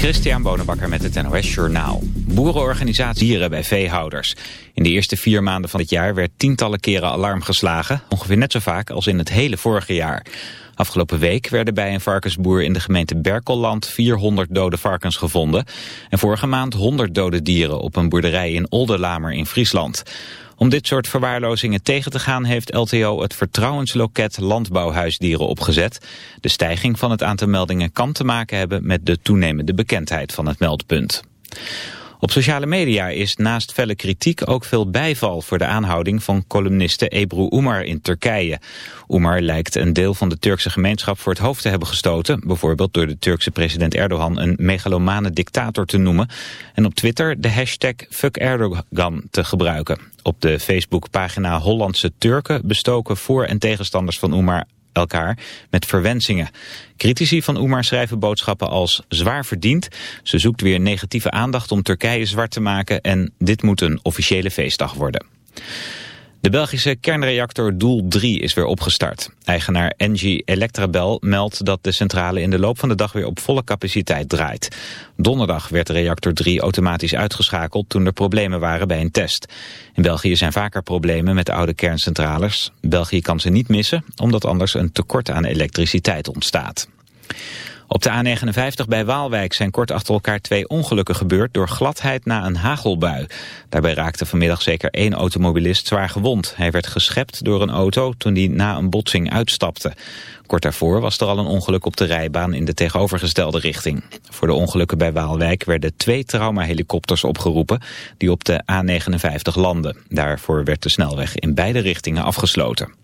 Christian Bonenbakker met het NOS Journaal. Boerenorganisatie dieren bij veehouders. In de eerste vier maanden van het jaar werd tientallen keren alarm geslagen. Ongeveer net zo vaak als in het hele vorige jaar. Afgelopen week werden bij een varkensboer in de gemeente Berkelland 400 dode varkens gevonden. En vorige maand 100 dode dieren op een boerderij in Oldelamer in Friesland. Om dit soort verwaarlozingen tegen te gaan heeft LTO het vertrouwensloket landbouwhuisdieren opgezet. De stijging van het aantal meldingen kan te maken hebben met de toenemende bekendheid van het meldpunt. Op sociale media is naast felle kritiek ook veel bijval voor de aanhouding van columniste Ebru Umar in Turkije. Umar lijkt een deel van de Turkse gemeenschap voor het hoofd te hebben gestoten, bijvoorbeeld door de Turkse president Erdogan een megalomane dictator te noemen en op Twitter de hashtag Fuck Erdogan te gebruiken. Op de Facebookpagina Hollandse Turken bestoken voor- en tegenstanders van Umar elkaar met verwensingen. Critici van Oemar schrijven boodschappen als zwaar verdiend. Ze zoekt weer negatieve aandacht om Turkije zwart te maken en dit moet een officiële feestdag worden. De Belgische kernreactor Doel 3 is weer opgestart. Eigenaar Engie Electrabel meldt dat de centrale in de loop van de dag weer op volle capaciteit draait. Donderdag werd reactor 3 automatisch uitgeschakeld toen er problemen waren bij een test. In België zijn vaker problemen met oude kerncentrales. België kan ze niet missen, omdat anders een tekort aan elektriciteit ontstaat. Op de A59 bij Waalwijk zijn kort achter elkaar twee ongelukken gebeurd door gladheid na een hagelbui. Daarbij raakte vanmiddag zeker één automobilist zwaar gewond. Hij werd geschept door een auto toen hij na een botsing uitstapte. Kort daarvoor was er al een ongeluk op de rijbaan in de tegenovergestelde richting. Voor de ongelukken bij Waalwijk werden twee traumahelikopters opgeroepen die op de A59 landden. Daarvoor werd de snelweg in beide richtingen afgesloten.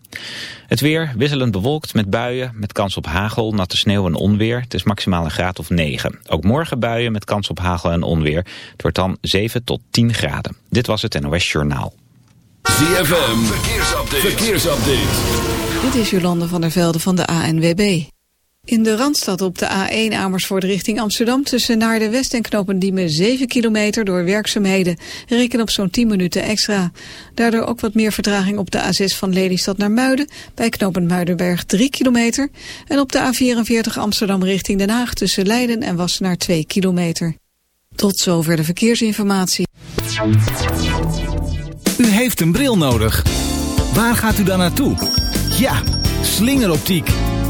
Het weer wisselend bewolkt met buien, met kans op hagel, natte sneeuw en onweer. Het is maximaal een graad of 9. Ook morgen buien met kans op hagel en onweer. Het wordt dan 7 tot 10 graden. Dit was het NOS Journaal. ZFM, verkeersupdate. verkeersupdate. Dit is Jolande van der Velde van de ANWB. In de Randstad op de A1 Amersfoort richting Amsterdam... tussen naar de West en Knopendiemen 7 kilometer door werkzaamheden. Reken op zo'n 10 minuten extra. Daardoor ook wat meer vertraging op de A6 van Lelystad naar Muiden... bij Knopend Muidenberg 3 kilometer. En op de A44 Amsterdam richting Den Haag... tussen Leiden en Wassenaar 2 kilometer. Tot zover de verkeersinformatie. U heeft een bril nodig. Waar gaat u dan naartoe? Ja, slingeroptiek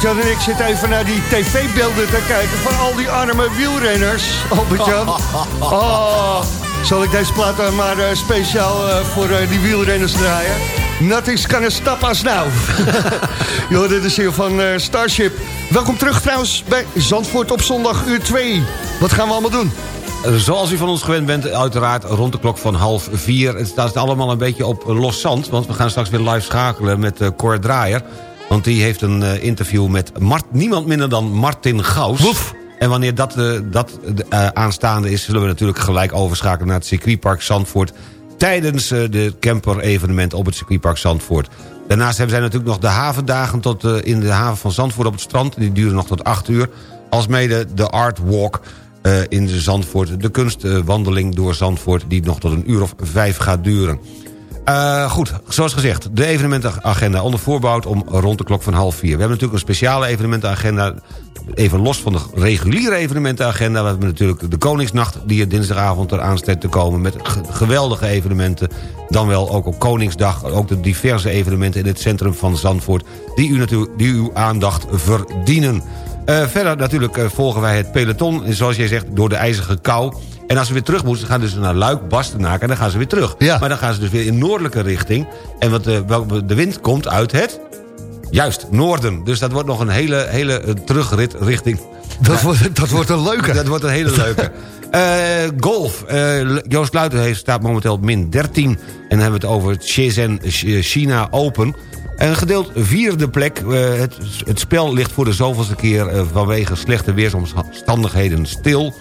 Albert-Jan en ik zitten even naar die tv-beelden te kijken... van al die arme wielrenners, Albert-Jan. Oh, zal ik deze plaat dan maar uh, speciaal uh, voor uh, die wielrenners draaien? Nothing's gonna stop us now. Je hoorde de ziel van Starship. Welkom terug trouwens bij Zandvoort op zondag uur 2. Wat gaan we allemaal doen? Zoals u van ons gewend bent, uiteraard rond de klok van half vier. Het staat allemaal een beetje op los zand... want we gaan straks weer live schakelen met Cor Draaier... Want die heeft een uh, interview met Mart, niemand minder dan Martin Gaus. Woef. En wanneer dat, uh, dat uh, aanstaande is... zullen we natuurlijk gelijk overschakelen naar het circuitpark Zandvoort... tijdens de camper-evenement op het circuitpark Zandvoort. Daarnaast hebben zij natuurlijk nog de havendagen tot, in de haven van Zandvoort op het strand. Die duren nog tot 8 uur. Alsmede de Art Walk in Zandvoort. De kunstwandeling door Zandvoort die nog tot een uur of vijf gaat duren. Uh, goed, zoals gezegd, de evenementenagenda onder voorbouw om rond de klok van half vier. We hebben natuurlijk een speciale evenementenagenda, even los van de reguliere evenementenagenda. We hebben natuurlijk de Koningsnacht die er dinsdagavond eraan staat te komen... met geweldige evenementen, dan wel ook op Koningsdag... ook de diverse evenementen in het centrum van Zandvoort... die, u natuurlijk, die uw aandacht verdienen. Uh, verder natuurlijk uh, volgen wij het peloton, zoals jij zegt, door de ijzige kou... En als ze weer terug moeten, gaan ze naar Luik, Bastenaken... en dan gaan ze weer terug. Ja. Maar dan gaan ze dus weer in noordelijke richting. En wat de, de wind komt uit het... Juist, noorden. Dus dat wordt nog een hele, hele terugrit richting... Dat, wordt, dat wordt een leuke. Dat wordt een hele leuke. Uh, golf. Uh, Joost Luiten heeft, staat momenteel op min 13. En dan hebben we het over het Shenzhen China Open. En gedeeld vierde plek. Uh, het, het spel ligt voor de zoveelste keer vanwege slechte weersomstandigheden stil.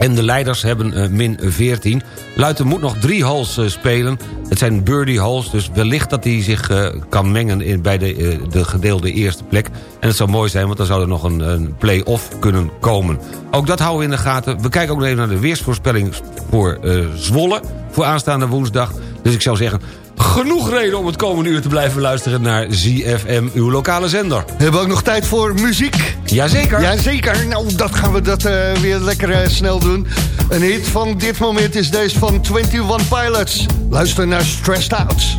En de leiders hebben uh, min 14. Luiten moet nog drie holes uh, spelen. Het zijn birdie holes, dus wellicht dat hij zich uh, kan mengen... In, bij de, de gedeelde eerste plek. En het zou mooi zijn, want dan zou er nog een, een play-off kunnen komen. Ook dat houden we in de gaten. We kijken ook nog even naar de weersvoorspelling voor Zwolle... voor aanstaande woensdag. Dus ik zou zeggen, genoeg reden om het komende uur te blijven luisteren naar ZFM, uw lokale zender. Hebben we ook nog tijd voor muziek? Jazeker. Jazeker. Nou, dat gaan we dat uh, weer lekker uh, snel doen. Een hit van dit moment is deze van 21 Pilots. Luister naar Stressed Out.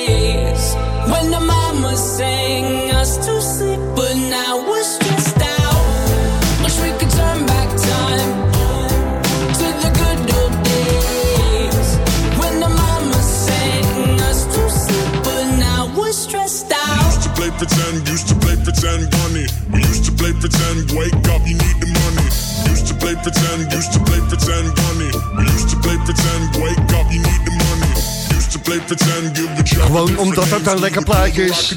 pretend, used to play pretend, bunny. We used to play pretend, wake up, you need the money. Used to play pretend, give each other Gewoon omdat het een lekker plaatje is.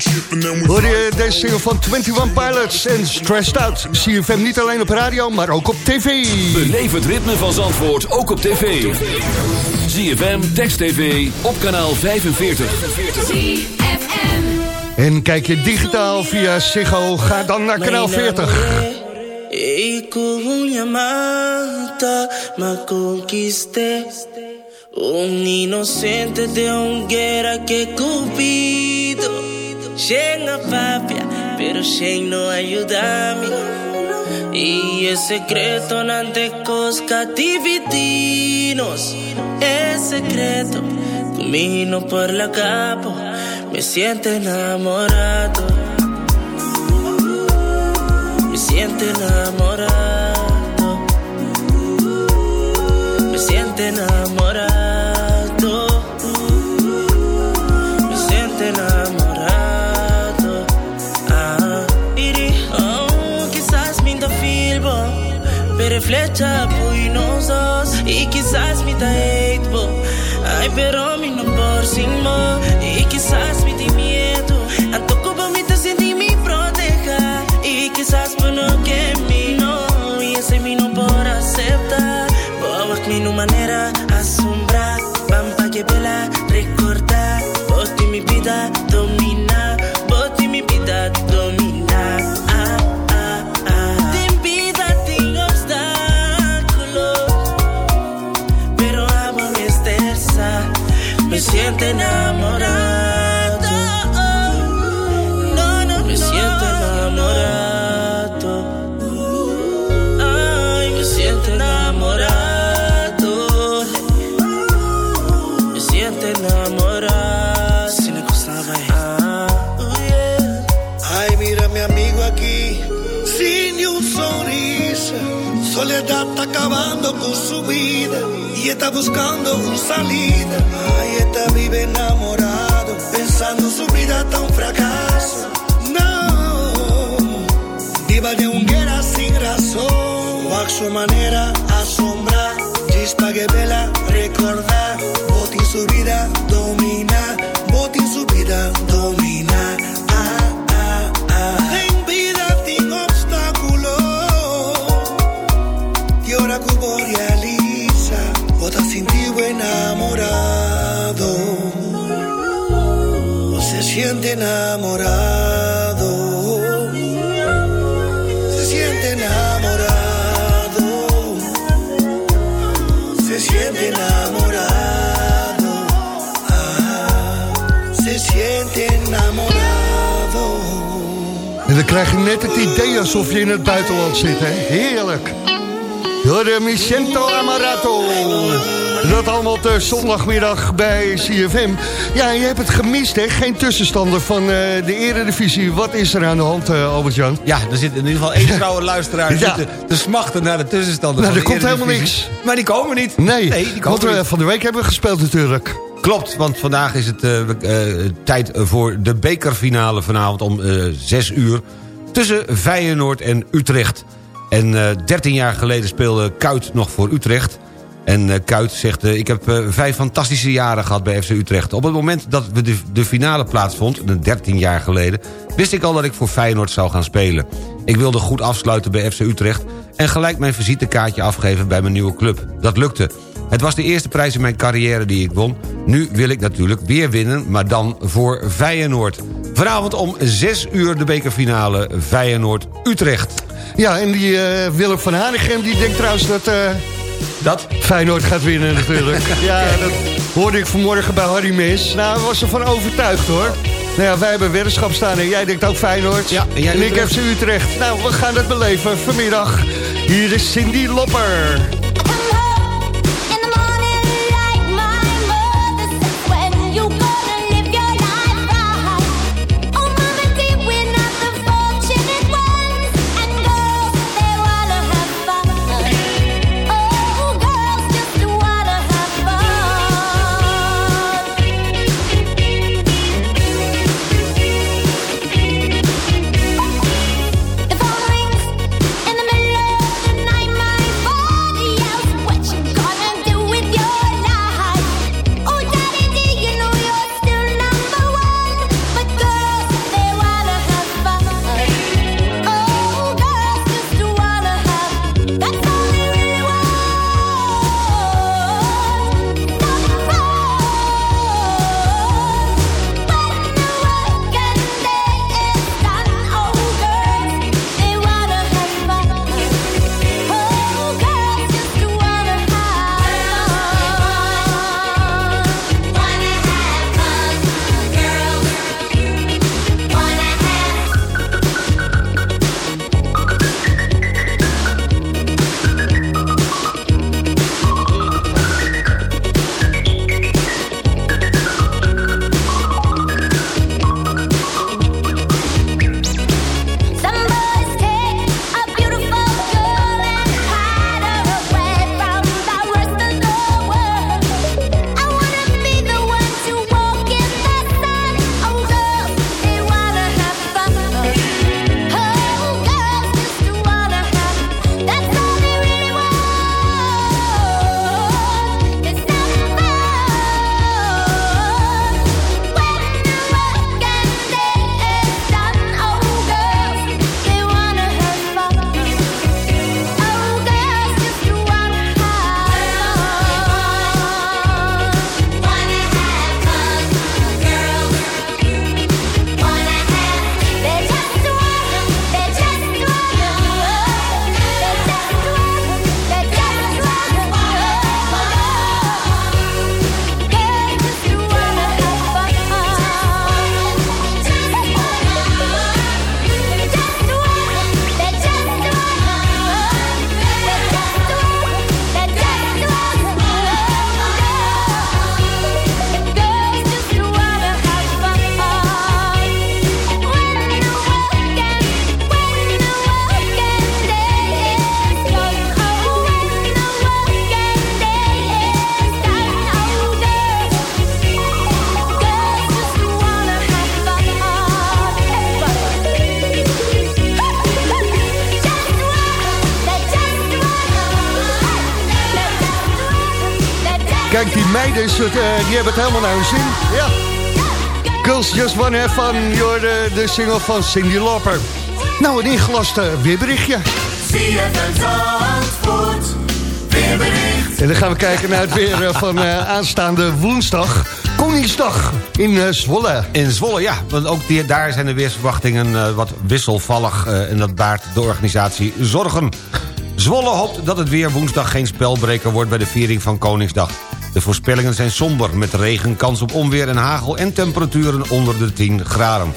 Hoor je deze single van 21 Pilots en Stressed Out. CFM niet alleen op radio, maar ook op tv. Beleef het ritme van Zandvoort ook op tv. ZFM, Text TV, op kanaal 45. En kijk je digitaal via Ziggo, ga dan naar kanaal 40. Y con una me conquisté. Un inocente de hoguera que cupido. Llega papia, pero Shane no ayuda-me. Y es secreto ante cosca dividinos. Es secreto, camino por la capa. Me siento enamorado. Me siento enamorado. Me siento enamorado. Me siento enamorado. Ah, oh, quizás me da filbo, pero flecha pui nos y quizás me da hate. Ay, pero mi no por sin mo maneira assumir in het buitenland zit, hè? Heerlijk. Door de Micento Amarato. Dat allemaal op de zondagmiddag bij CFM. Ja, je hebt het gemist, hè? Geen tussenstander van eh, de eredivisie. Wat is er aan de hand, eh, Albert-Jan? Ja, er zit in ieder geval één trouwe luisteraar Ja. zitten te smachten naar de tussenstanden. Nou, van er komt helemaal niks. Maar die komen niet. Nee, die komen want niet. van de week hebben we gespeeld natuurlijk. Klopt, want vandaag is het eh, tijd voor de bekerfinale vanavond om eh 6 uur... tussen Feyenoord en Utrecht. En eh 13 jaar geleden speelde Kuit nog voor Utrecht... En eh, Kuit zegt, eh, ik heb eh, vijf fantastische jaren gehad bij FC Utrecht. Op het moment dat we de, de finale plaatsvond, eh, 13 jaar geleden... wist ik al dat ik voor Feyenoord zou gaan spelen. Ik wilde goed afsluiten bij FC Utrecht... en gelijk mijn visitekaartje afgeven bij mijn nieuwe club. Dat lukte. Het was de eerste prijs in mijn carrière die ik won. Nu wil ik natuurlijk weer winnen, maar dan voor Feyenoord. Vanavond om 6 uur de bekerfinale Feyenoord-Utrecht. Ja, en die eh, Willem van Hanegem, die denkt trouwens dat... eh, dat? Feyenoord gaat winnen natuurlijk. ja, dat hoorde ik vanmorgen bij Harry Mees. Nou, hij was ervan overtuigd hoor. Nou ja, wij hebben weddenschap staan en jij denkt ook Feyenoord. Ja, en jij en ik Utrecht. FC Utrecht. Nou, we gaan het beleven vanmiddag. Hier is Cindy Lopper. Kijk, die meiden, eh, die hebben het helemaal naar hun zin. Ja. Girls Just Wanna Have Fun, je hoorde de single van Cindy Lauper. Nou, een ingelast eh, weerberichtje. En dan gaan we kijken naar het weer eh, van aanstaande woensdag. Koningsdag in Zwolle. In Zwolle, ja, want ook daar zijn de weersverwachtingen wat wisselvallig... eh, en dat baart de organisatie zorgen. Zwolle hoopt dat het weer woensdag geen spelbreker wordt... bij de viering van Koningsdag. De voorspellingen zijn somber, met regen, kans op onweer en hagel... en temperaturen onder de 10 graden.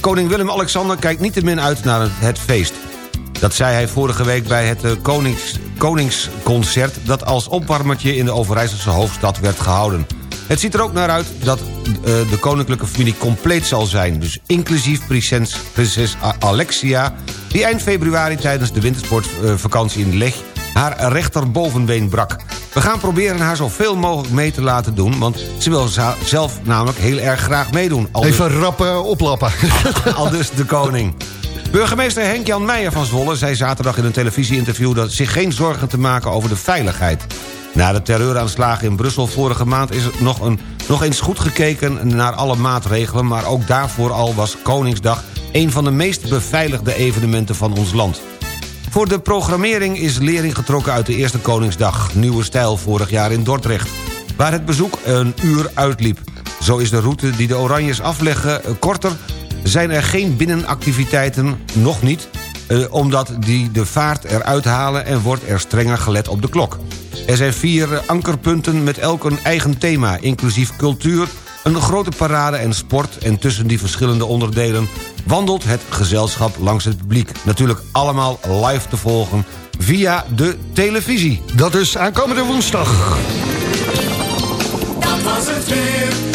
Koning Willem-Alexander kijkt niet te min uit naar het, feest. Dat zei hij vorige week bij het eh, Konings, Koningsconcert... dat als opwarmertje in de Overijsselse hoofdstad werd gehouden. Het ziet er ook naar uit dat eh, de koninklijke familie compleet zal zijn. Dus inclusief prinses, prinses Alexia... die eind februari tijdens de wintersportvakantie in Leg... haar rechterbovenbeen brak. We gaan proberen haar zoveel mogelijk mee te laten doen... want ze wil zelf namelijk heel erg graag meedoen. Dus- Even rap eh, oplappen. al dus de koning. Burgemeester Henk-Jan Meijer van Zwolle zei zaterdag in een televisieinterview... dat zich geen zorgen te maken over de veiligheid. Na de terreuraanslagen in Brussel vorige maand is er nog, een, nog eens goed gekeken naar alle maatregelen... maar ook daarvoor al was Koningsdag een van de meest beveiligde evenementen van ons land. Voor de programmering is lering getrokken uit de eerste Koningsdag... Nieuwe Stijl vorig jaar in Dordrecht... waar het bezoek een uur uitliep. Zo is de route die de Oranjes afleggen eh, korter... zijn er geen binnenactiviteiten, nog niet... eh, omdat die de vaart eruit halen en wordt er strenger gelet op de klok. Er zijn vier ankerpunten met elk een eigen thema... inclusief cultuur, een grote parade en sport... en tussen die verschillende onderdelen wandelt het gezelschap langs het publiek. Natuurlijk allemaal live te volgen via de televisie. Dat is aankomende woensdag. Dat was het weer.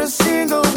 Every single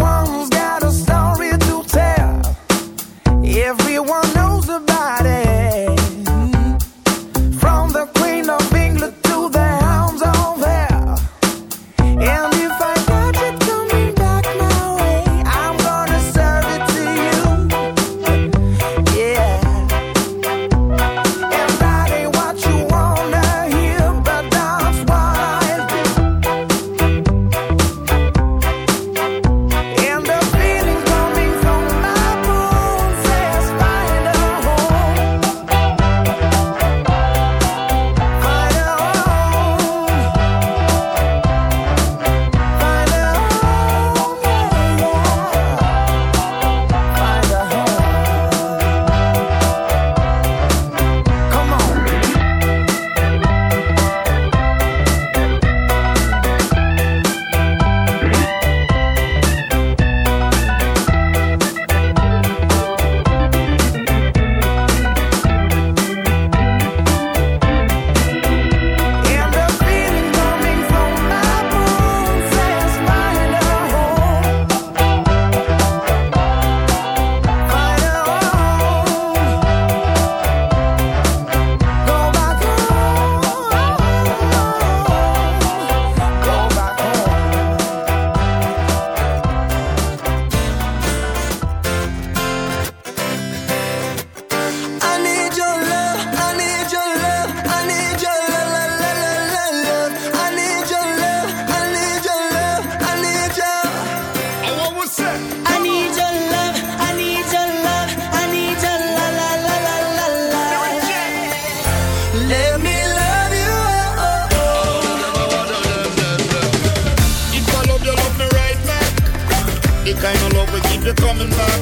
kind of love we keep you coming back.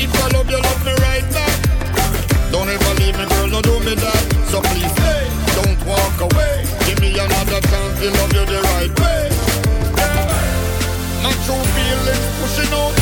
If I love you, love me right back. Don't ever leave me, girl, no do me that. So please, don't walk away. Give me another chance to love you the right way. Yeah. My true feelings pushing out.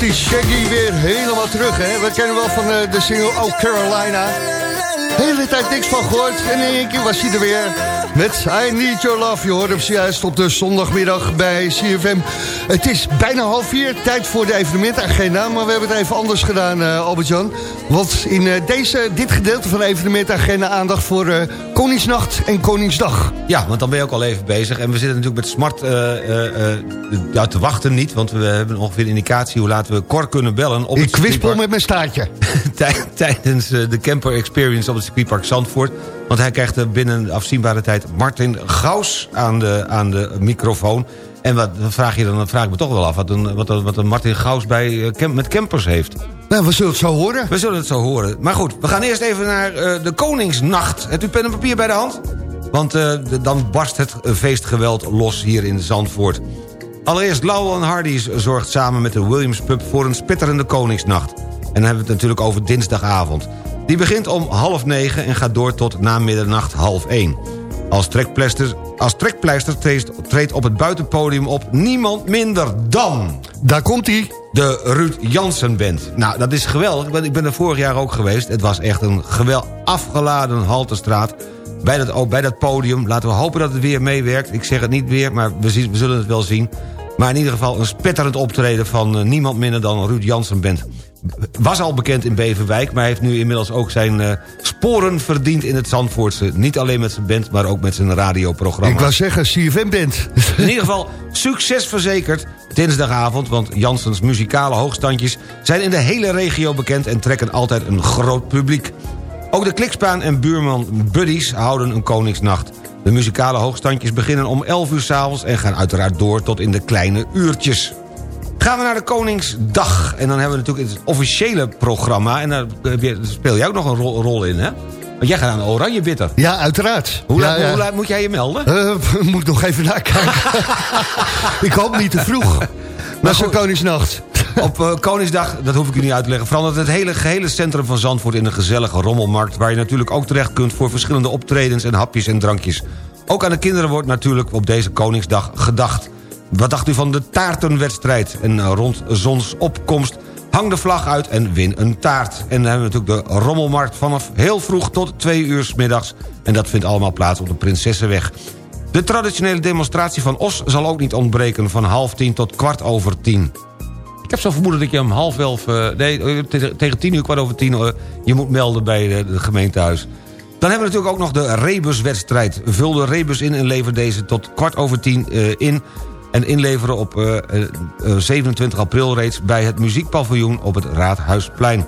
Die Shaggy weer helemaal terug, hè? We kennen wel van eh, de single Oh Carolina. Hele tijd niks van gehoord en in één keer was hij er weer. Met I Need Your Love. Je hoort hem zojuist op de zondagmiddag bij CFM. Het is bijna half vier, tijd voor de evenementagenda. Maar we hebben het even anders gedaan, eh, Albert-Jan. Want in eh, deze, dit gedeelte van de evenementagenda aandacht voor eh, Koningsnacht en Koningsdag. Ja, want dan ben je ook al even bezig. En we zitten natuurlijk met smart ja, te wachten niet. Want we hebben ongeveer een indicatie hoe laten we Cor kunnen bellen. Op Ik het kwispel met mijn staartje. Tij- tijdens de camper experience op het circuitpark Zandvoort. Want hij krijgt er binnen afzienbare tijd Martin Gaus aan de, aan de microfoon. En wat dan vraag je dan, dan vraag ik me toch wel af wat een, wat een, wat een Martin Gaus bij, eh, met campers heeft. Nou, we zullen het zo horen. We zullen het zo horen. Maar goed, we gaan eerst even naar eh, de Koningsnacht. Hebt u pen en papier bij de hand? Want eh, dan barst het eh, feestgeweld los hier in Zandvoort. Allereerst Laurel Hardy's zorgt samen met de Williams Pub voor een spitterende Koningsnacht. En dan hebben we het natuurlijk over dinsdagavond. Die begint om half negen en gaat door tot na middernacht half één. Als trekpleister, als trekpleister treedt, treedt op het buitenpodium op niemand minder dan... Daar komt hij. De Ruud Jansen Band. Nou, dat is geweldig. Ik ben, ik ben er vorig jaar ook geweest. Het was echt een geweld afgeladen haltestraat. Bij dat, bij dat podium. Laten we hopen dat het weer meewerkt. Ik zeg het niet weer, maar we, zien, we zullen het wel zien. Maar in ieder geval een spetterend optreden van eh, niemand minder dan Ruud Jansen Band. Was al bekend in Beverwijk, maar heeft nu inmiddels ook zijn eh, sporen verdiend in het Zandvoortse. Niet alleen met zijn band, maar ook met zijn radioprogramma. Ik wou zeggen, CFM bent. In ieder geval succes verzekerd dinsdagavond... want Jansens muzikale hoogstandjes zijn in de hele regio bekend... en trekken altijd een groot publiek. Ook de Klikspaan en buurman Buddies houden een Koningsnacht. De muzikale hoogstandjes beginnen om 11 uur s'avonds... en gaan uiteraard door tot in de kleine uurtjes. Gaan we naar de Koningsdag. En dan hebben we natuurlijk het officiële programma... en daar je- speel jij ook nog een rol, rol in, hè? Want jij gaat aan de Oranje Bitter. Ja, uiteraard. Hoe, ja, laat, ja. hoe laat moet jij je melden? Eh, moet nog even nakijken. ik hoop niet te vroeg. Na zo'n Koningsnacht. Op eh, Koningsdag, dat hoef ik u niet uit te leggen... verandert het hele gehele centrum van Zandvoort in een gezellige rommelmarkt... waar je natuurlijk ook terecht kunt voor verschillende optredens en hapjes en drankjes. Ook aan de kinderen wordt natuurlijk op deze Koningsdag gedacht. Wat dacht u van de taartenwedstrijd? En eh, rond zonsopkomst hang de vlag uit en win een taart. En dan hebben we natuurlijk de rommelmarkt vanaf heel vroeg tot twee uur 's middags. En dat vindt allemaal plaats op de Prinsessenweg. De traditionele demonstratie van Os zal ook niet ontbreken... van half tien tot kwart over tien. Ik heb zo vermoeden dat je om half elf... eh, nee, eh, tegen- tien uur, kwart over tien... je moet melden bij de gemeentehuis. Dan hebben we natuurlijk ook nog de rebuswedstrijd. Vul de rebus in en lever deze tot kwart over tien in... en inleveren op eh, eh, eh, 27 april reeds... bij het muziekpaviljoen op het Raadhuisplein.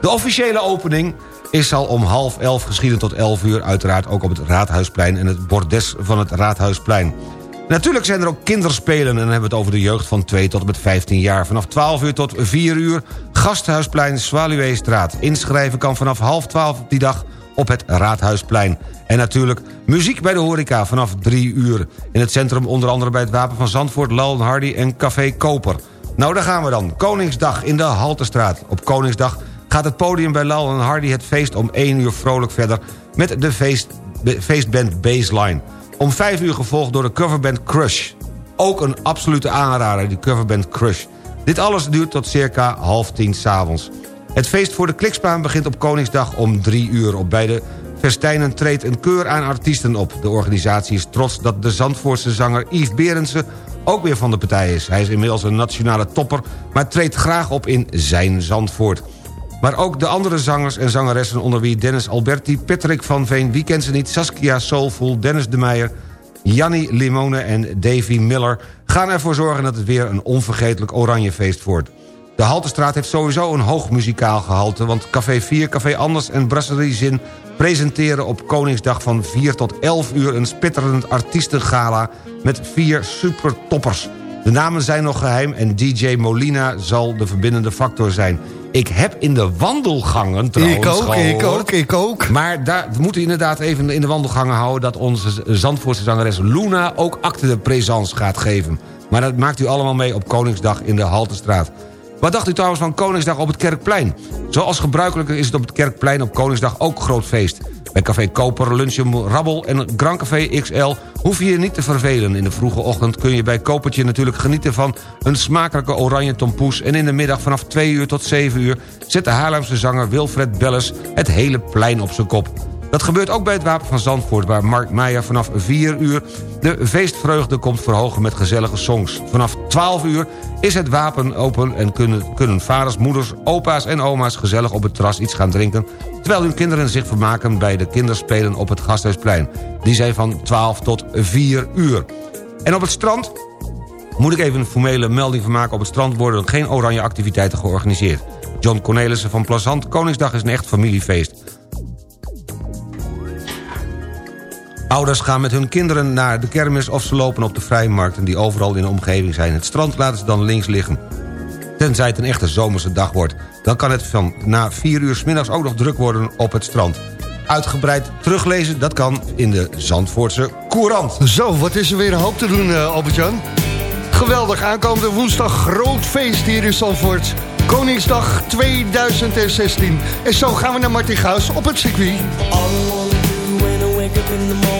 De officiële opening is al om half elf geschieden tot elf uur... uiteraard ook op het Raadhuisplein en het bordes van het Raadhuisplein. Natuurlijk zijn er ook kinderspelen... en dan hebben we het over de jeugd van 2 tot en met 15 jaar. Vanaf 12 uur tot 4 uur, Gasthuisplein, Zwaluweestraat. Inschrijven kan vanaf half 12 die dag op het Raadhuisplein. En natuurlijk muziek bij de horeca vanaf 3 uur. In het centrum onder andere bij het Wapen van Zandvoort... Lal Hardy en Café Koper. Nou, daar gaan we dan. Koningsdag in de Haltestraat. Op Koningsdag gaat het podium bij Lal Hardy het feest om 1 uur vrolijk verder... met de feest, feestband Baseline. Om 5 uur gevolgd door de coverband Crush. Ook een absolute aanrader, die coverband Crush. Dit alles duurt tot circa half tien s'avonds. Het feest voor de Klikspaan begint op Koningsdag om 3 uur. Op beide festijnen treedt een keur aan artiesten op. De organisatie is trots dat de Zandvoortse zanger Yves Berendsen ook weer van de partij is. Hij is inmiddels een nationale topper, maar treedt graag op in zijn Zandvoort. Maar ook de andere zangers en zangeressen onder wie Dennis Alberti... Patrick van Veen, wie kent ze niet, Saskia Soulful, Dennis de Meijer... Jannie Limone en Davy Miller gaan ervoor zorgen... dat het weer een onvergetelijk oranjefeest wordt. De Haltestraat heeft sowieso een hoog muzikaal gehalte... want Café 4, Café Anders en Brasserie Zin... presenteren op Koningsdag van 4 tot 11 uur... een spitterend artiestengala met vier supertoppers. De namen zijn nog geheim en DJ Molina zal de verbindende factor zijn. Ik heb in de wandelgangen trouwens Ik ook, ik ook, ik ook. maar daar we moeten inderdaad even in de wandelgangen houden... dat onze Zandvoortse zangeres Luna ook acte de présence gaat geven. Maar dat maakt u allemaal mee op Koningsdag in de Haltestraat. Wat dacht u trouwens van Koningsdag op het Kerkplein? Zoals gebruikelijk is het op het Kerkplein op Koningsdag ook groot feest. Bij Café Koper, Lunchroom Rabbel en Grand Café XL hoef je je niet te vervelen. In de vroege ochtend kun je bij Kopertje natuurlijk genieten van een smakelijke oranje tompoes... en in de middag vanaf 2 uur tot 7 uur zet de Haarlemse zanger Wilfred Belles het hele plein op zijn kop. Dat gebeurt ook bij het Wapen van Zandvoort... waar Mark Meijer vanaf 4 uur de feestvreugde komt verhogen met gezellige songs. Vanaf 12 uur is het wapen open en kunnen, kunnen vaders, moeders, opa's en oma's... gezellig op het terras iets gaan drinken... terwijl hun kinderen zich vermaken bij de kinderspelen op het Gasthuisplein. Die zijn van 12 tot 4 uur. En op het strand moet ik even een formele melding van maken. Op het strand worden geen oranje activiteiten georganiseerd. John Cornelissen van Plazant, Koningsdag is een echt familiefeest. Ouders gaan met hun kinderen naar de kermis of ze lopen op de vrijmarkten... die overal in de omgeving zijn. Het strand laten ze dan links liggen. Tenzij het een echte zomerse dag wordt. Dan kan het van na 4 uur 's middags ook nog druk worden op het strand. Uitgebreid teruglezen, dat kan in de Zandvoortse Courant. Zo, wat is er weer een hoop te doen, eh, Albert-Jan? Geweldig, aankomende woensdag groot feest hier in Zandvoort. Koningsdag 2016. En zo gaan we naar Martin Gaus op het circuit. All I wanna do when I wake up in the morning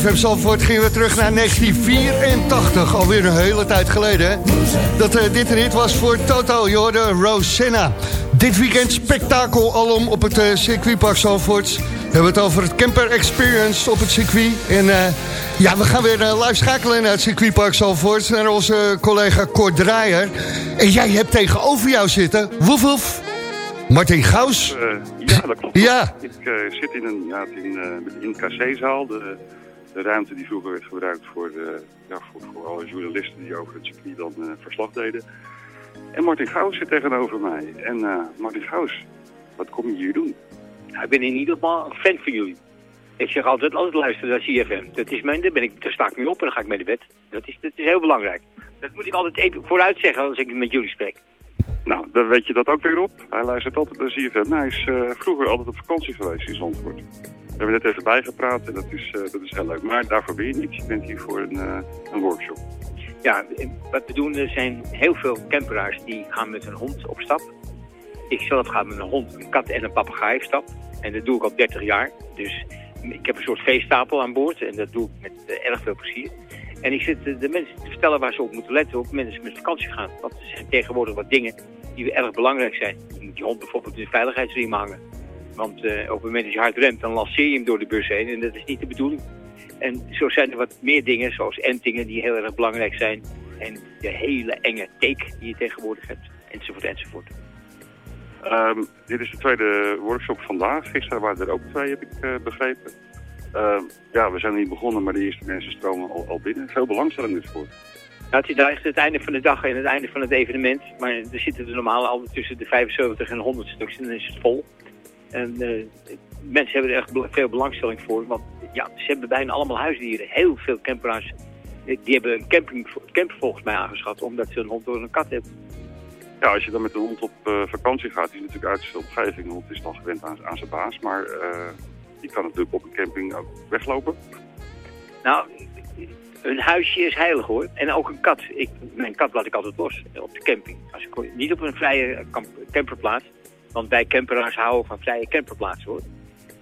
CFM Zandvoort gingen we terug naar 1984. Alweer een hele tijd geleden, hè? Dat eh, dit een hit was voor Toto, je hoorde Rosanna. Dit weekend spektakel alom op het eh, circuitpark Zandvoort. We hebben het over het Camper Experience op het circuit. En eh, ja, we gaan weer live schakelen naar het circuitpark Zandvoort. Naar onze collega Kort Draaier. En jij hebt tegenover jou zitten, woef woef, Martin Gaus. Ja, dat klopt. Ja. Ik zit in een, ja, in, eh, in een KC-zaal, de, de ruimte die vroeger werd gebruikt voor, de, ja, voor, voor alle journalisten die over het circuit dan eh, verslag deden. En Martin Gauws zit tegenover mij. En eh, Martin Gauws, wat kom je hier doen? Ik ben in ieder geval een fan van jullie. Ik zeg altijd, altijd luisteren naar CFM. Dat is mijn, daar, ben ik, daar sta ik mee op en dan ga ik mee de bed. Dat is, dat is heel belangrijk. Dat moet ik altijd even vooruit zeggen als ik met jullie spreek. Nou, dan weet je dat ook weer op. Hij luistert altijd naar CFM. Hij is eh, vroeger altijd op vakantie geweest in Zandvoort. We hebben net even bijgepraat en dat is, eh, dat is heel leuk. Maar daarvoor ben je niks. Je bent hier voor een, eh, een workshop. Ja, wat we doen, er zijn heel veel camperaars die gaan met hun hond op stap. Ik zelf ga met een hond, een kat en een papegaai op stap. En dat doe ik al 30 jaar. Dus ik heb een soort veestapel aan boord en dat doe ik met eh, erg veel plezier. En ik zit de mensen te vertellen waar ze op moeten letten op ze met vakantie gaan. Want er zijn tegenwoordig wat dingen die erg belangrijk zijn. Je moet hond bijvoorbeeld in de veiligheidsriem hangen. Want eh, op het moment dat je hard remt, dan lanceer je hem door de bus heen en dat is niet de bedoeling. En zo zijn er wat meer dingen, zoals entingen, die heel erg belangrijk zijn. En de hele enge take die je tegenwoordig hebt, enzovoort, enzovoort. Ehm, dit is de tweede workshop vandaag. Gisteren waren er ook twee, heb ik eh, begrepen. Ehm, ja, we zijn niet begonnen, maar de eerste mensen stromen al, al binnen. Veel belangstelling dus voor. Nou, het is het einde van de dag en het einde van het evenement. Maar er zitten er normaal al tussen de 75 en 100 stuks en dan is het vol. En eh, mensen hebben er echt veel belangstelling voor. Want ja, ze hebben bijna allemaal huisdieren. Heel veel camperaars eh, die hebben een camping, camper volgens mij aangeschaft omdat ze een hond door een kat hebben. Ja, als je dan met de hond op eh, vakantie gaat, die is natuurlijk uit zijn omgeving. De hond is dan gewend aan, aan zijn baas, maar die kan natuurlijk op een camping ook weglopen. Nou, een huisje is heilig hoor. En ook een kat. Ik, mijn kat laat ik altijd los op de camping. Als ik, niet op een vrije camperplaats. Want wij camperaars houden van vrije camperplaatsen hoor.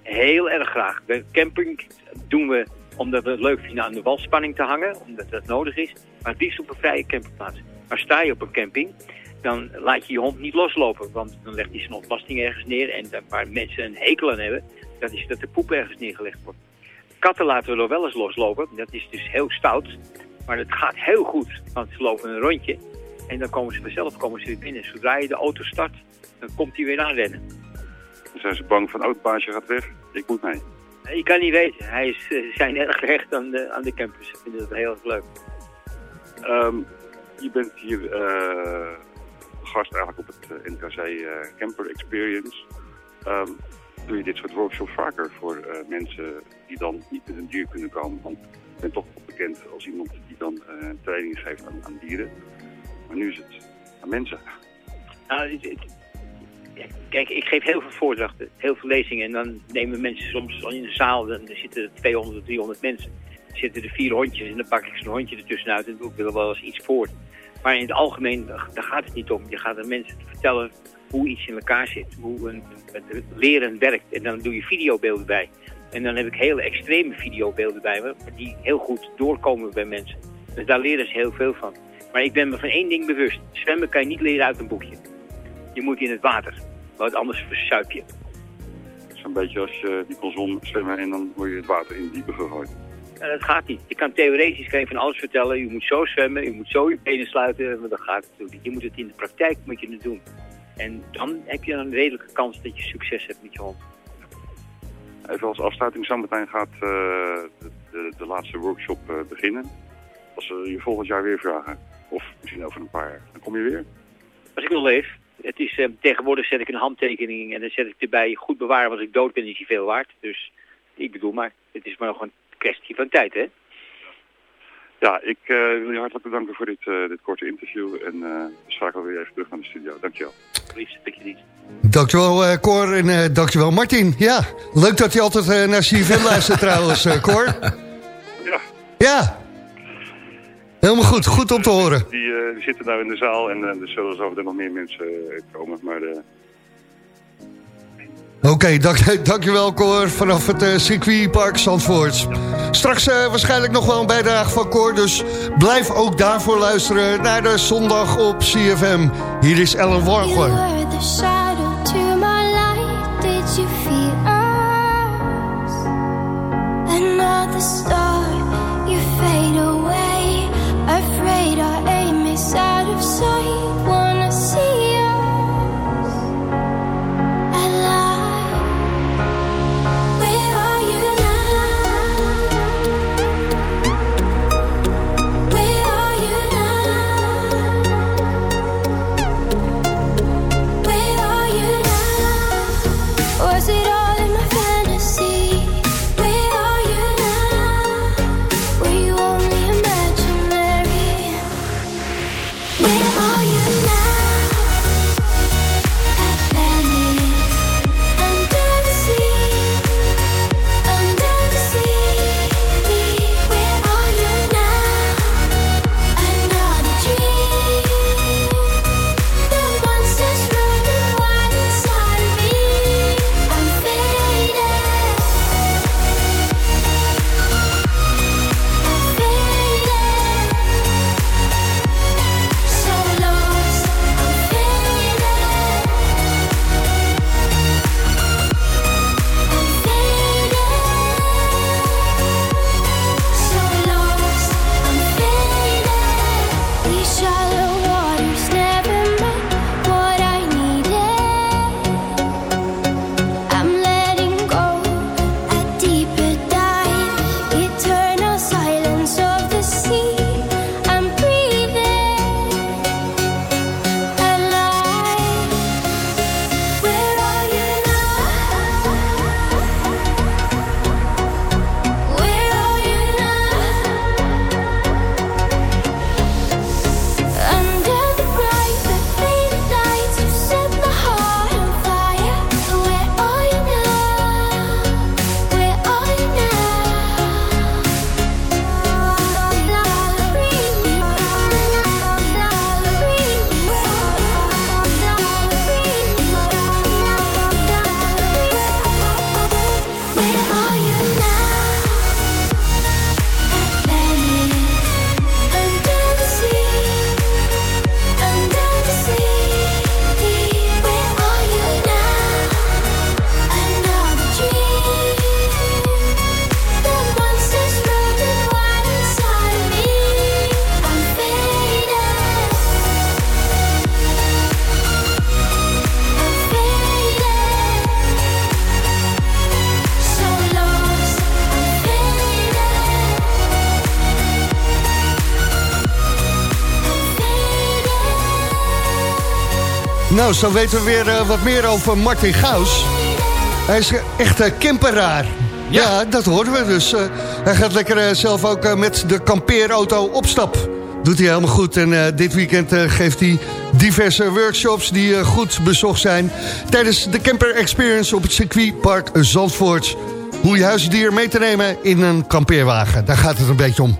Heel erg graag. De camping doen we omdat we het leuk vinden aan de walspanning te hangen. Omdat dat nodig is. Maar het liefst op een vrije camperplaats. Maar sta je op een camping, dan laat je je hond niet loslopen. Want dan legt hij zijn ontlasting ergens neer. En waar mensen een hekel aan hebben, dat is dat de poep ergens neergelegd wordt. Katten laten we wel eens loslopen. Dat is dus heel stout. Maar het gaat heel goed, want ze lopen een rondje. En dan komen ze vanzelf komen ze weer binnen. Zodra je de auto start, dan komt hij weer aanrennen. Dan zijn ze bang van, oh, het baasje gaat weg, ik moet mee. Je kan niet weten. Hij is, eh, zijn erg gehecht aan de, aan de campus. Ze vinden dat heel erg leuk. Ehm, je bent hier eh, gast eigenlijk op het eh, NKC Camper Experience. Ehm, doe je dit soort workshops vaker voor mensen die dan niet met een dier kunnen komen? Want ik ben toch bekend als iemand die dan training geeft aan, aan dieren. Maar nu is het aan mensen. Nou, het- het- kijk, ik geef heel veel voordrachten, heel veel lezingen. En dan nemen mensen soms in de zaal, dan zitten er 200 of 300 mensen. Er zitten er vier hondjes en dan pak ik zo'n hondje ertussenuit en doe ik er wel eens iets voor. Maar in het algemeen, daar gaat het niet om. Je gaat aan mensen vertellen hoe iets in elkaar zit, hoe een, leren werkt. En dan doe je videobeelden bij. En dan heb ik hele extreme videobeelden bij me, die heel goed doorkomen bij mensen. Dus daar leren ze heel veel van. Maar ik ben me van één ding bewust. Zwemmen kan je niet leren uit een boekje. Je moet in het water. Want anders versuip je. Het is een beetje als je die kon zon zwemmen en dan word je het water in het diepe gegooid. Nou, dat gaat niet. Je kan theoretisch kan je van alles vertellen. Je moet zo zwemmen, je moet zo je benen sluiten. Maar dat gaat natuurlijk niet. Je moet het in de praktijk moet je het doen. En dan heb je een redelijke kans dat je succes hebt met je hond. Even als afsluiting, zometeen gaat eh, de, de, de laatste workshop eh, beginnen. Als ze je volgend jaar weer vragen, of misschien over een paar jaar, dan kom je weer. Als ik nog leef. Het is, eh, tegenwoordig zet ik een handtekening en dan zet ik erbij goed bewaren. Want als ik dood ben is hij veel waard. Dus ik bedoel maar, het is maar nog een kwestie van tijd, hè? Ja, ik eh, wil je hartelijk bedanken voor dit, eh, dit korte interview. En uh, we schakelen weer even terug naar de studio. Dankjewel. Liefst, niet. Dankjewel eh Cor en eh, dankjewel Martin. Ja, leuk dat je altijd eh, naar CFM luistert trouwens, eh, Cor. Ja. Ja. Helemaal goed, goed om te horen. Die, eh, die zitten nou in de zaal en eh, er zullen zo nog meer mensen eh, komen. Maar eh, Oké, dank, dankjewel Cor vanaf het eh, circuitpark Zandvoort. Straks eh, waarschijnlijk nog wel een bijdrage van Cor, dus blijf ook daarvoor luisteren naar de zondag op CFM. Hier is Ellen You Wargler. the Nou, zo weten we weer eh, wat meer over Martin Gaus. Hij is echt een camperaar. Ja. dat horen we dus. eh. hij gaat lekker eh, zelf ook eh, met de kampeerauto op stap. Doet hij helemaal goed. En eh, dit weekend eh, geeft hij diverse workshops die eh, goed bezocht zijn... tijdens de Camper Experience op het circuitpark Zandvoort. Hoe je huisdier mee te nemen in een kampeerwagen. Daar gaat het een beetje om.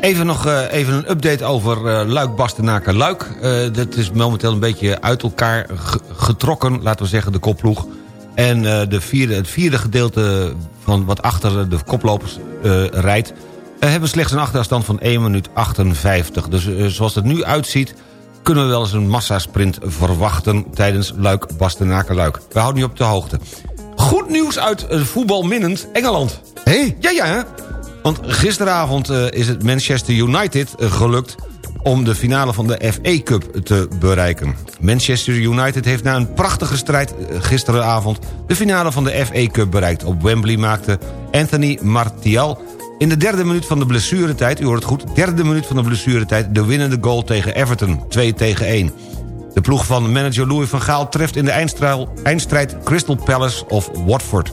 Even nog eh, even een update over eh, Luik, Bastenaken, Luik. Eh, dat is momenteel een beetje uit elkaar ge- getrokken, laten we zeggen, de kopploeg. En de vierde, het vierde gedeelte van wat achter de koplopers rijdt... hebben slechts een achterstand van 1 minuut 58. Dus zoals het nu uitziet kunnen we wel eens een massasprint verwachten... tijdens Luik Bastenaken Luik. We houden u op de hoogte. Goed nieuws uit voetbalminnend Engeland. Hé? Hey? Ja, ja. Hè? Want gisteravond uh, is het Manchester United uh, gelukt om de finale van de FA Cup te bereiken. Manchester United heeft na een prachtige strijd gisteravond... de finale van de FA Cup bereikt. Op Wembley maakte Anthony Martial in de derde minuut van de blessuretijd... u hoort het goed, derde minuut van de blessuretijd... de winnende goal tegen Everton, 2 tegen 1. De ploeg van manager Louis van Gaal treft in de eindstrijd Crystal Palace of Watford.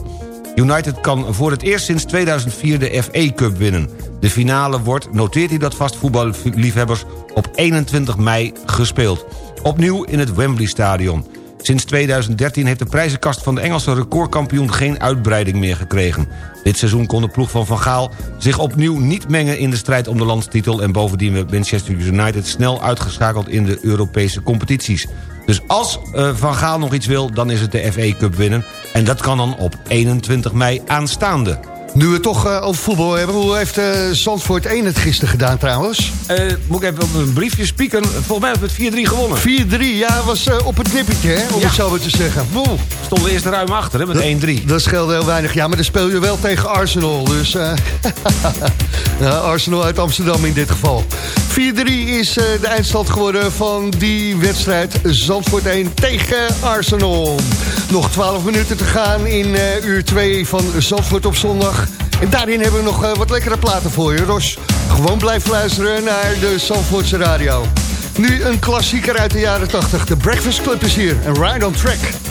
United kan voor het eerst sinds 2004 de FA Cup winnen. De finale wordt, noteert hij dat vast voetballiefhebbers... op 21 mei gespeeld. Opnieuw in het Wembley Stadion. Sinds 2013 heeft de prijzenkast van de Engelse recordkampioen... geen uitbreiding meer gekregen. Dit seizoen kon de ploeg van Van Gaal zich opnieuw niet mengen... in de strijd om de landstitel... en bovendien werd Manchester United snel uitgeschakeld... in de Europese competities. Dus als uh, Van Gaal nog iets wil, dan is het de FA Cup winnen. En dat kan dan op 21 mei aanstaande. Nu we toch uh, over voetbal hebben, hoe heeft uh, Zandvoort 1 het gisteren gedaan trouwens? Uh, moet ik even op een briefje spieken? Volgens mij hebben we het 4-3 gewonnen. 4-3, ja, was op het nippertje, hè, om ja. het zo maar te zeggen. Boe. Stonden eerst ruim achter, hè, met 1-3. Dat scheelde heel weinig. Ja, maar dan speel je wel tegen Arsenal, dus... ja, Arsenal uit Amsterdam in dit geval. 4-3 is de eindstand geworden van die wedstrijd Zandvoort 1 tegen Arsenal. Nog 12 minuten te gaan in uur 2 van Zandvoort op zondag. En daarin hebben we nog uh, wat lekkere platen voor je, Ros. Gewoon blijf luisteren naar de Zandvoortse Radio. Nu een klassieker uit de jaren 80. De Breakfast Club is hier. En Ride on Track.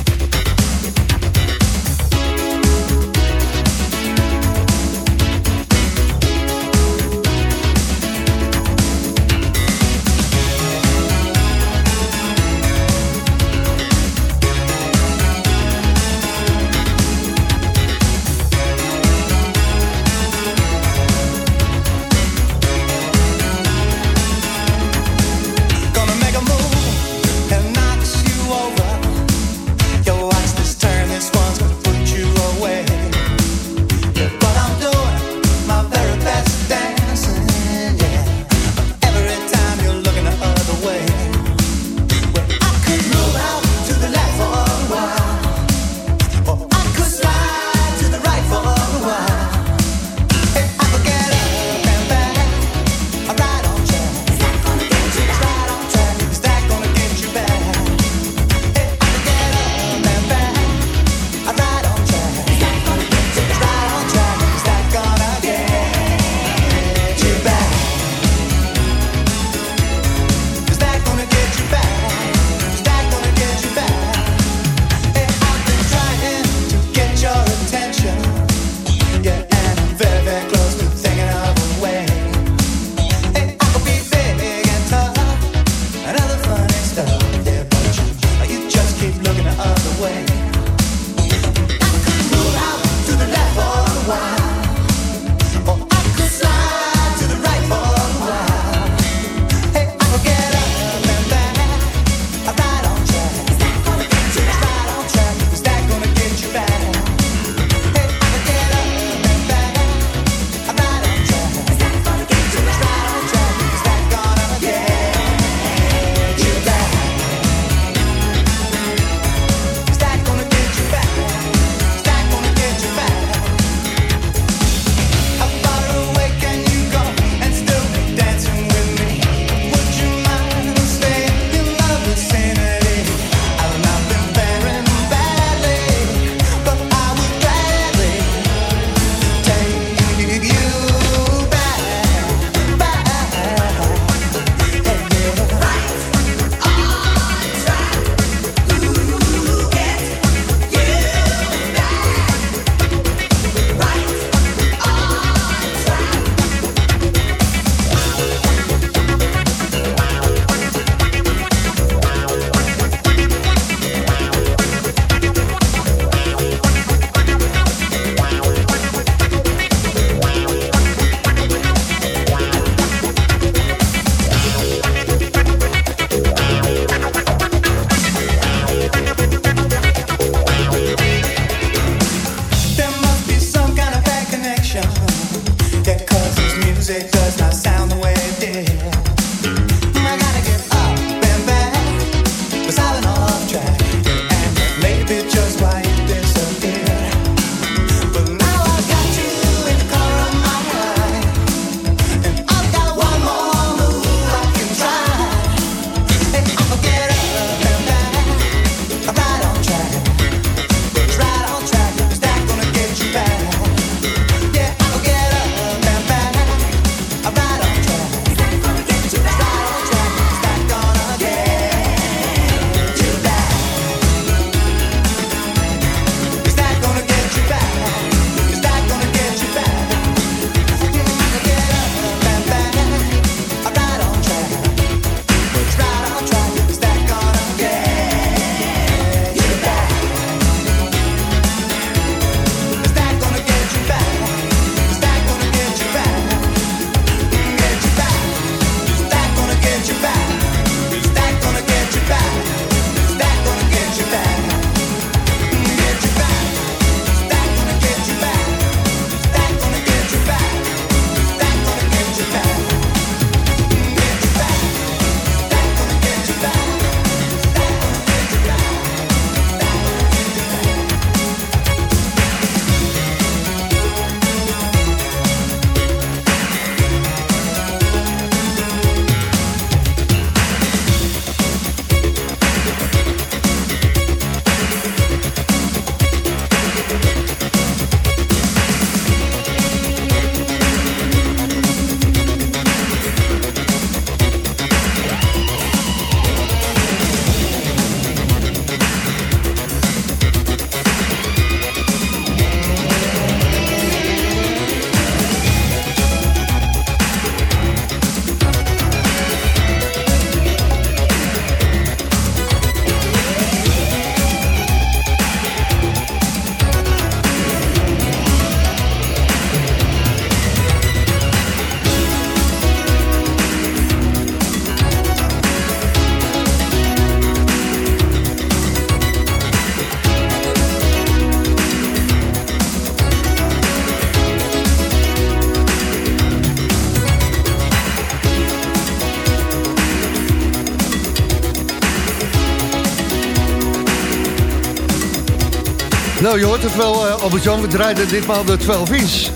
Nou, je hoort het wel, eh, Albert-Jan. We draaiden ditmaal de 12 inch.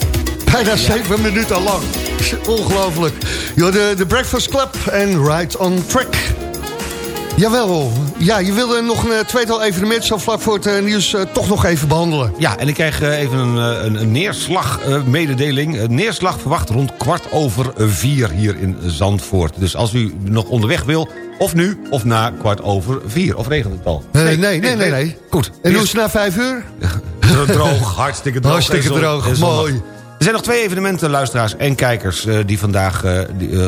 Bijna 7 minuten lang. Ongelooflijk. Je hoort de Breakfast Club en Ride on Track. Jawel. Ja, je wilde nog een eh, tweetal evenementen zo vlak voor het eh, nieuws eh, toch nog even behandelen. Ja, en ik krijg even een, een, een neerslag-mededeling. Neerslag verwacht rond kwart over vier hier in Zandvoort. Dus als u nog onderweg wil, of nu, of na kwart over vier. Of regent het al? nee, nee, nee, nee, nee. Goed. En hoe is het na vijf uur? Droog, hartstikke droog. Hartstikke droog, mooi. Er zijn nog twee evenementen, luisteraars en kijkers... die vandaag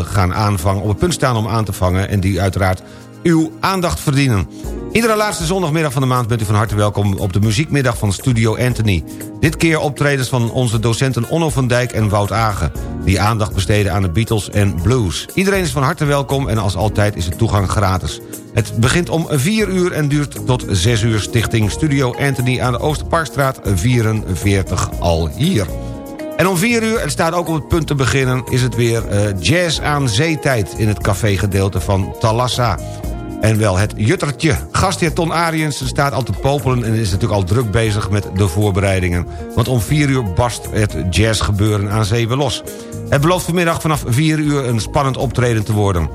gaan aanvangen, op het punt staan om aan te vangen... en die uiteraard uw aandacht verdienen. Iedere laatste zondagmiddag van de maand bent u van harte welkom... op de muziekmiddag van Studio Anthony. Dit keer optredens van onze docenten Onno van Dijk en Wout Agen... die aandacht besteden aan de Beatles en blues. Iedereen is van harte welkom en als altijd is de toegang gratis. Het begint om 4 uur en duurt tot 6 uur stichting Studio Anthony... aan de Oosterparkstraat 44 al hier. En om 4 uur, het staat ook op het punt te beginnen... is het weer eh, jazz aan zeetijd in het cafégedeelte van Talassa. En wel het Juttertje. Gastheer Ton Ariens staat al te popelen... en is natuurlijk al druk bezig met de voorbereidingen. Want om 4 uur barst het jazzgebeuren aan weer los. Het belooft vanmiddag vanaf 4 uur een spannend optreden te worden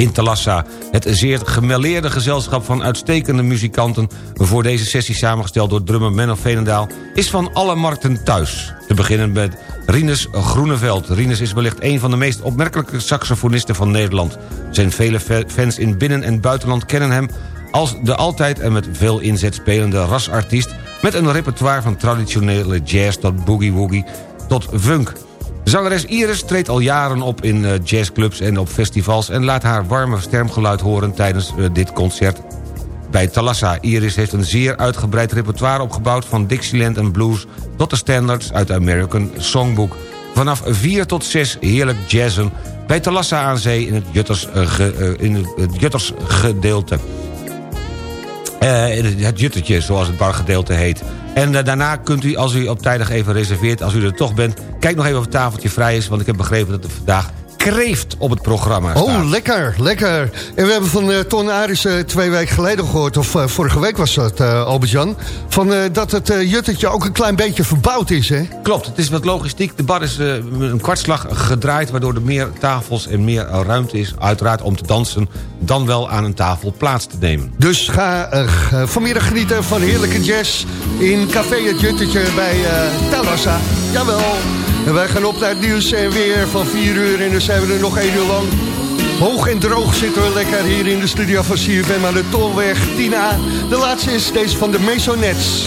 in Talassa. Het zeer gemêleerde gezelschap van uitstekende muzikanten... voor deze sessie samengesteld door drummer Menno Veenendaal... is van alle markten thuis. Te beginnen met Rinus Groeneveld. Rinus is wellicht een van de meest opmerkelijke saxofonisten van Nederland. Zijn vele fa- fans in binnen- en buitenland kennen hem... als de altijd en met veel inzet spelende rasartiest... met een repertoire van traditionele jazz tot boogie-woogie tot funk... Zangeres Iris treedt al jaren op in eh, jazzclubs en op festivals... en laat haar warme stemgeluid horen tijdens eh, dit concert bij Talassa. Iris heeft een zeer uitgebreid repertoire opgebouwd... van Dixieland en blues tot de standards uit de American Songbook. Vanaf 4 tot 6 heerlijk jazzen bij Talassa aan zee... in het, Jutters, eh, in het Jutters gedeelte. Het Juttertje, zoals het bargedeelte heet. En eh, daarna kunt u, als u op tijdig even reserveert... als u er toch bent, kijk nog even of het tafeltje vrij is... want ik heb begrepen dat er vandaag kreeft op het programma staat. Oh, lekker, lekker. En we hebben van eh, Ton Aris eh, twee weken geleden gehoord... of eh, vorige week was dat, Albert-Jan... van dat het Juttetje ook een klein beetje verbouwd is, hè? Klopt, het is wat logistiek. De bar is een kwartslag gedraaid... waardoor er meer tafels en meer ruimte is... uiteraard om te dansen... dan wel aan een tafel plaats te nemen. Dus ga vanmiddag genieten van heerlijke jazz... in Café Het Juttetje bij Talassa. Jawel. Wij gaan op naar het nieuws en weer van 4 uur... en dan zijn we er nog 1 uur lang. Hoog en droog zitten we lekker hier in de studio van CFM aan de Tolweg 10A. De laatste is deze van de Maisonets.